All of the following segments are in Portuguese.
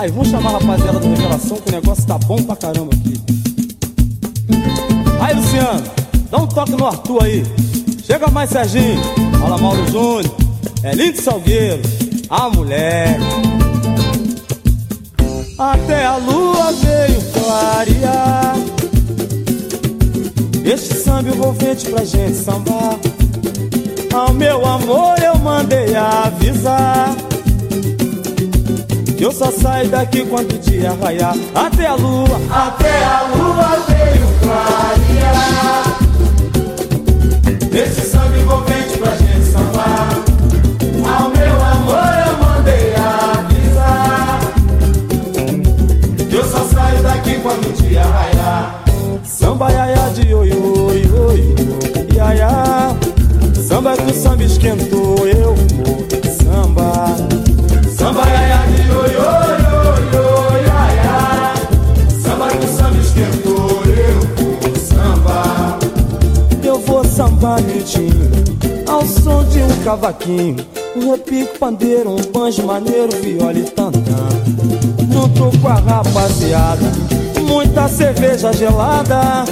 Aí, vamos chamar a rapaziada do Revelação que o negócio tá bom pra caramba aqui. Aí, Luciano, dá um toque no Arthur aí. Chega mais, Serginho. Fala, Mauro Júnior. É lindo Salgueiro. A mulher. Até a lua veio clarear. Este samba envolvente pra gente sambar. Ao meu amor eu mandei avisar. Que eu só saio daqui quando o dia raiar. Até a lua, até a lua veio clarear. Este samba envolvente pra gente sambar. Ao meu amor eu mandei avisar. Eu só saio daqui quando o dia raiar. Samba iaia de oi, oi, oi, iaia. Samba que o samba esquentou, eu vou ao som de um cavaquinho. Um repique, pandeiro, um banjo maneiro, viola e tantã. Junto com a rapaziada, muita cerveja gelada.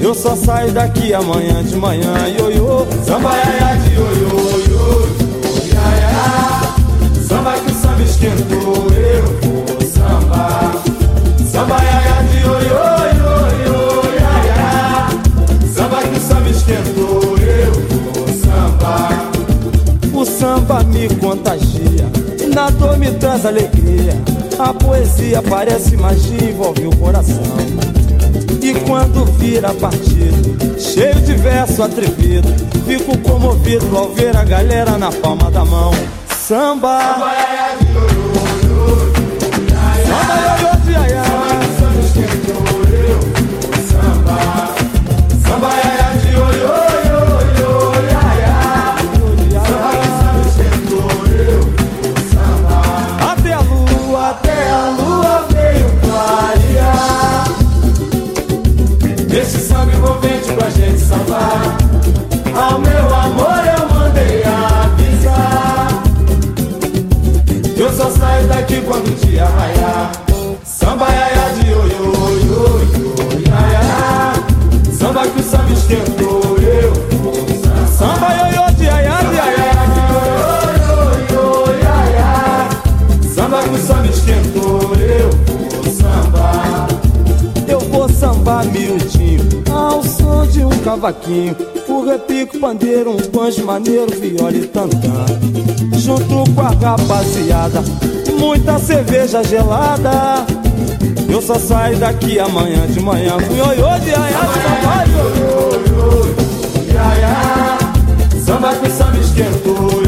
Eu só saio daqui amanhã de manhã, ioiô. Samba de oi, oi, oi, iaia. Samba que o samba esquentou, traz alegria. A poesia parece magia, envolve o coração. E quando vira partido, cheio de verso atrevido, fico comovido ao ver a galera na palma da mão. Samba, Samba iaia quando o dia Samba iaia de oi, oi, oi, oi, iaia Samba que o samba esquentou, eu samba samba, ioiô, de aiá, de aiá. Samba que o samba esquentou, eu vou samba. Eu vou sambar miudinho ao som de um cavaquinho. O repico, pandeiro, um banjo maneiro, viola e tantã. Junto com a rapaziada, muita cerveja gelada. Eu só saio daqui amanhã de manhã com ioiô de aiá, samba, ioiô. Iaia, samba o samba esquentou,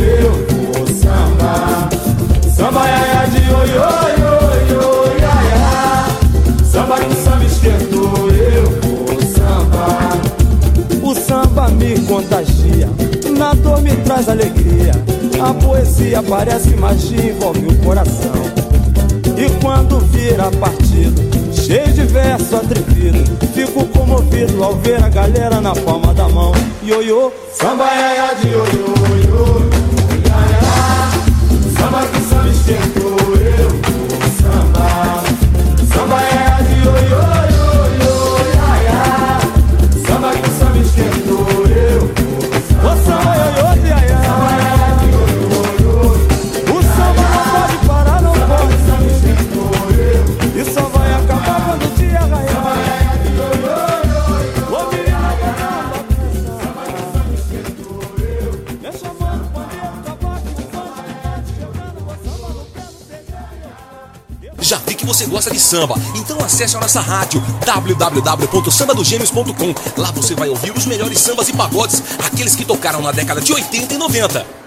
traz alegria. A poesia parece magia, envolve o coração. E quando vira partido, cheio de verso atrevido, fico comovido ao ver a galera na palma da mão. Ioiô, Samba iaia de oi, Já vi que você gosta de samba, então acesse a nossa rádio www.sambadogêmeos.com. Lá você vai ouvir os melhores sambas e pagodes, aqueles que tocaram na década de 80 e 90.